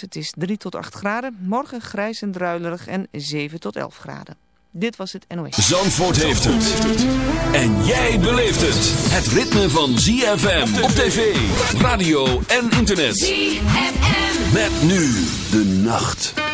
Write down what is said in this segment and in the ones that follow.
bewolkt. Het is 3 tot 8 graden. Morgen grijs en druilerig en 7 tot 11 graden. Dit was het NOS. Zandvoort heeft het. En jij beleeft het. Het ritme van ZFM op tv, radio en internet. ZFM. Met nu de nacht.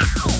Ow.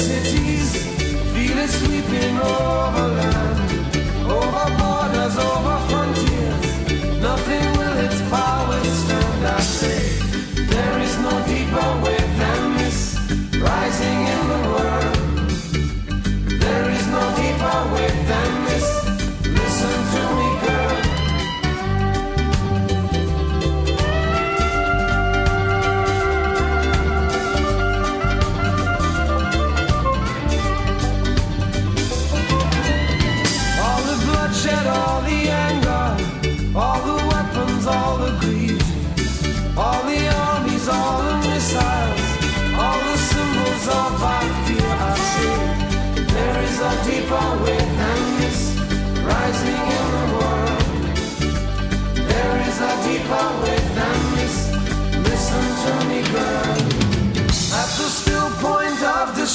Cities. Feel it sweeping over land, over borders, over frontiers.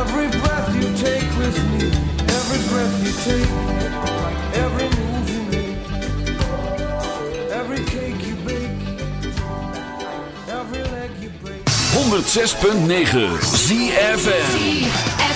every breath you take with me, every breath you take, every move you make, every cake you bake, every leg you break. 106.9 ZFM.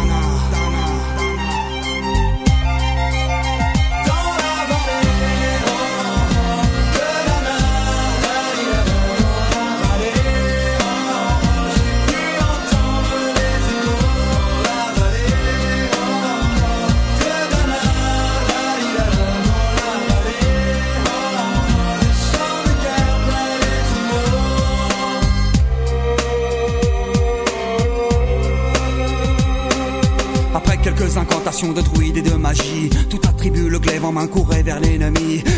De druides et de magie, tout attribue le glaive en main courait vers l'ennemi.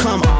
come on.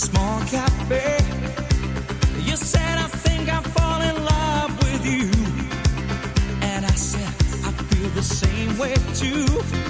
small cafe. You said, I think I fall in love with you. And I said, I feel the same way too.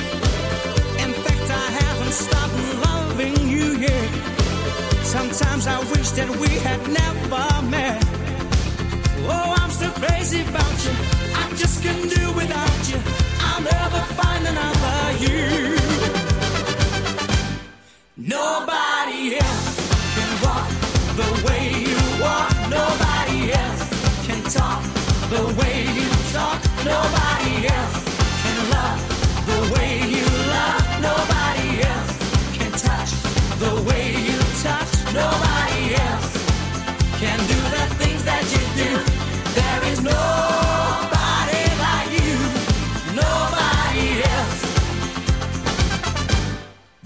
Sometimes I wish that we had never met. Oh, I'm so crazy about you. I just can't do without you. I'll never find another you.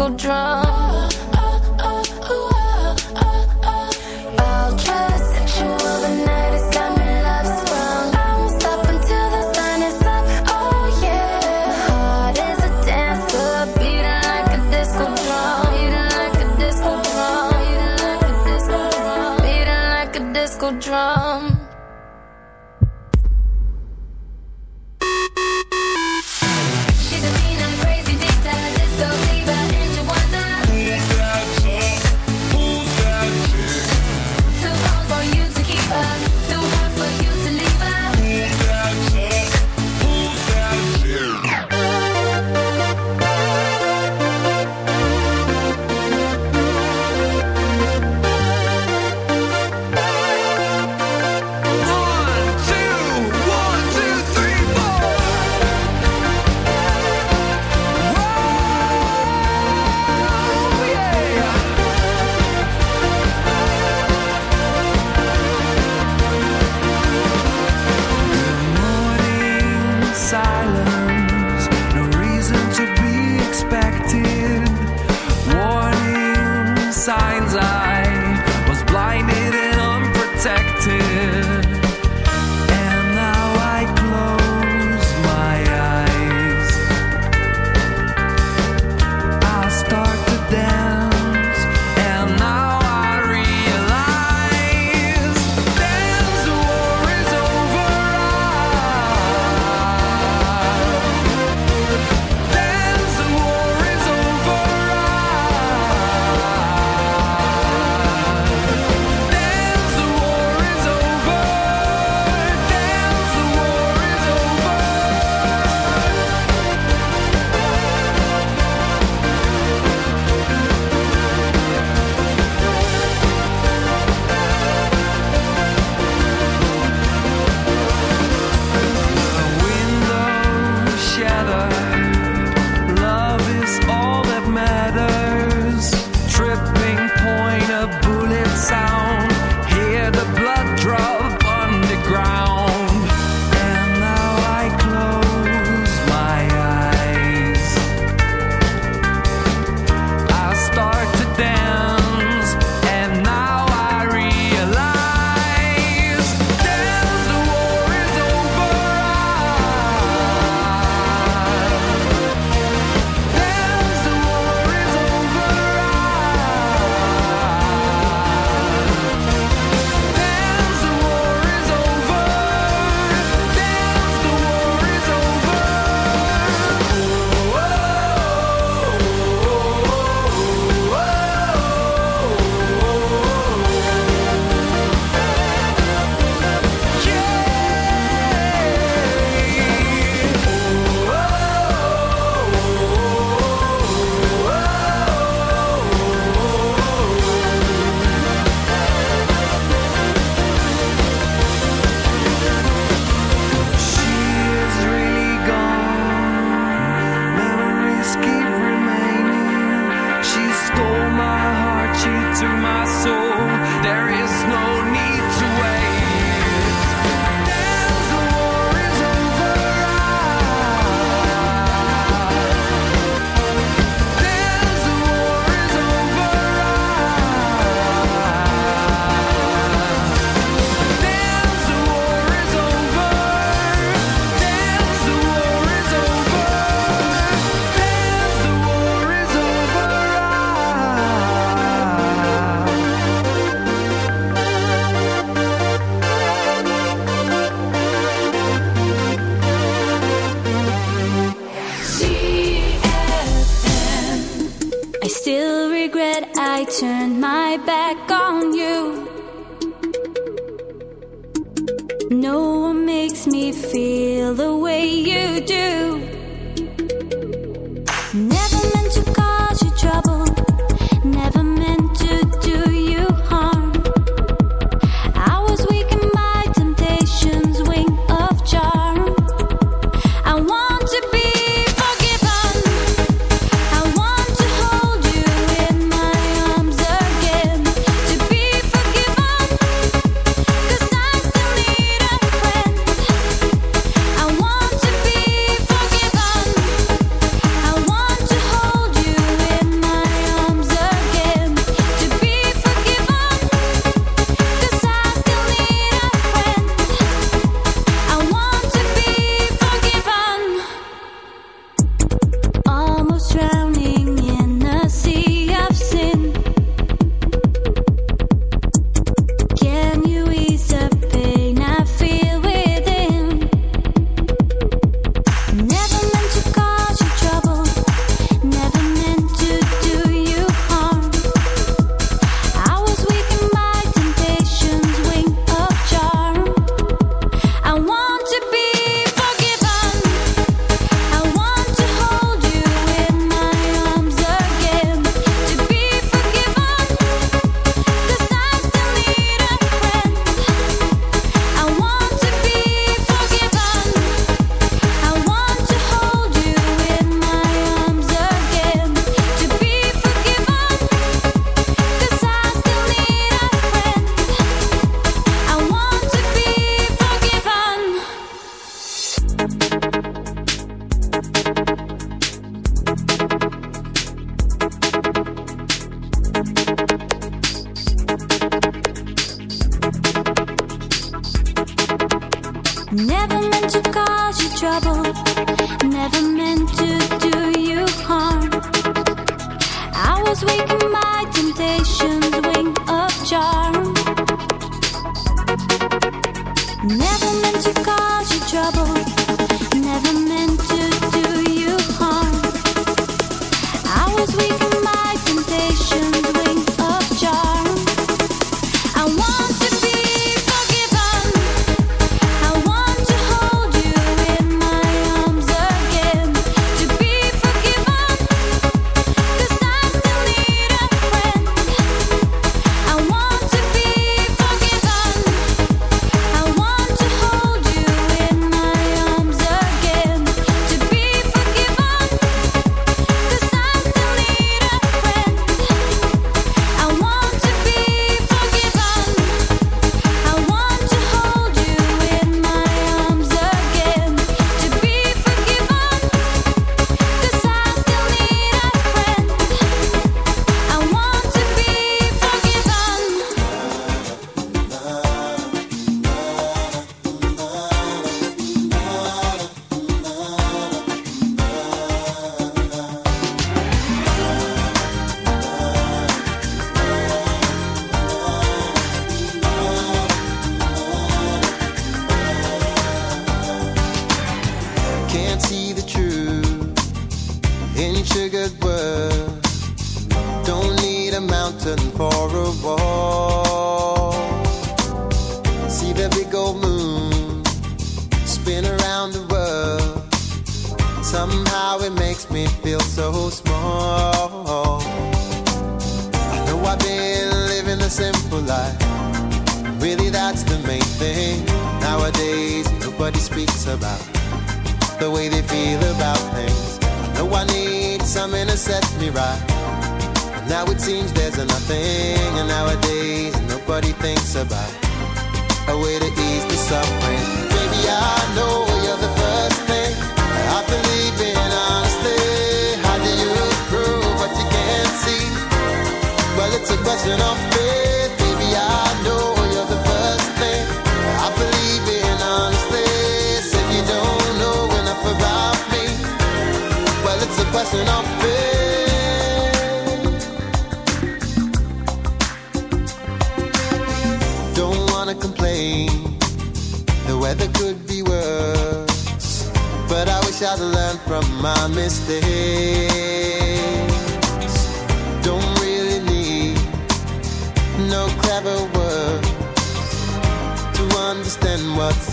go drunk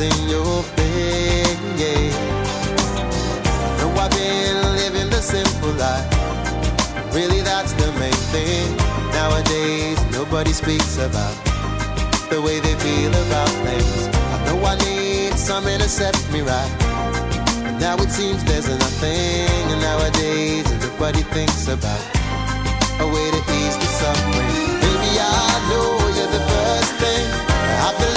in your face. No, I've been living the simple life. Really, that's the main thing. Nowadays, nobody speaks about the way they feel about things. I know I need something to set me right. But now it seems there's nothing. And nowadays, nobody thinks about a way to ease the suffering. Baby, I know you're the first thing I've been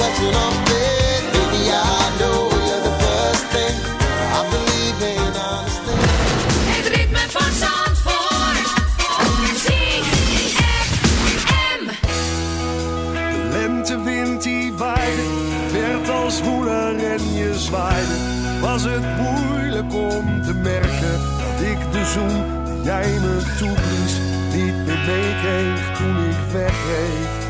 Let's je dan yeah, I know you're the best thing. I believe in understanding. Het ritme van zandvoort, RC-E-F-U-M. De lentewind die waaide, werd als moeder en je zwaaide. Was het moeilijk om te merken dat ik de zoen jij me toeliet, niet pitbé kreeg toen ik wegreeg.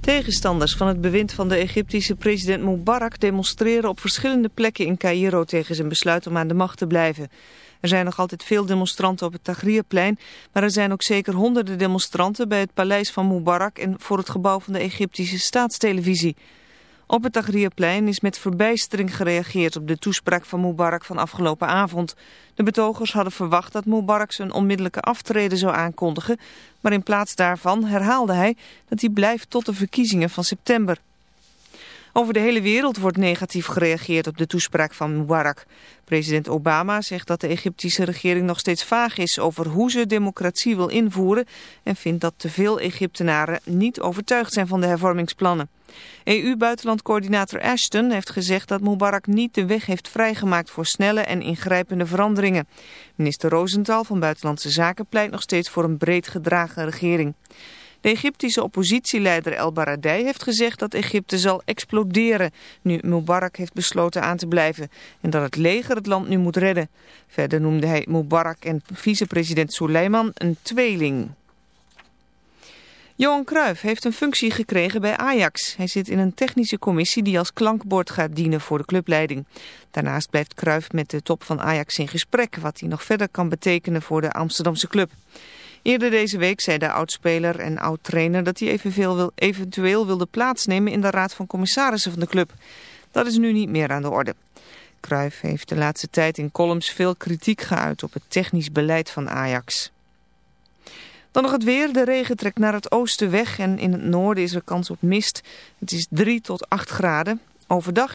Tegenstanders van het bewind van de Egyptische president Mubarak demonstreren op verschillende plekken in Cairo tegen zijn besluit om aan de macht te blijven. Er zijn nog altijd veel demonstranten op het Tahrirplein, maar er zijn ook zeker honderden demonstranten bij het paleis van Mubarak en voor het gebouw van de Egyptische staatstelevisie. Op het Tahrirplein is met verbijstering gereageerd op de toespraak van Mubarak van afgelopen avond. De betogers hadden verwacht dat Mubarak zijn onmiddellijke aftreden zou aankondigen, maar in plaats daarvan herhaalde hij dat hij blijft tot de verkiezingen van september. Over de hele wereld wordt negatief gereageerd op de toespraak van Mubarak. President Obama zegt dat de Egyptische regering nog steeds vaag is over hoe ze democratie wil invoeren en vindt dat te veel Egyptenaren niet overtuigd zijn van de hervormingsplannen. EU-buitenlandcoördinator Ashton heeft gezegd dat Mubarak niet de weg heeft vrijgemaakt voor snelle en ingrijpende veranderingen. Minister Rosenthal van Buitenlandse Zaken pleit nog steeds voor een breed gedragen regering. De Egyptische oppositieleider El Baradei heeft gezegd dat Egypte zal exploderen nu Mubarak heeft besloten aan te blijven en dat het leger het land nu moet redden. Verder noemde hij Mubarak en vicepresident Suleiman een tweeling. Johan Cruijff heeft een functie gekregen bij Ajax. Hij zit in een technische commissie die als klankbord gaat dienen voor de clubleiding. Daarnaast blijft Cruijff met de top van Ajax in gesprek, wat hij nog verder kan betekenen voor de Amsterdamse club. Eerder deze week zei de oudspeler en oud-trainer dat hij evenveel eventueel wilde plaatsnemen in de raad van commissarissen van de club. Dat is nu niet meer aan de orde. Cruijff heeft de laatste tijd in columns veel kritiek geuit op het technisch beleid van Ajax. Dan nog het weer. De regen trekt naar het oosten weg en in het noorden is er kans op mist. Het is 3 tot 8 graden. Overdag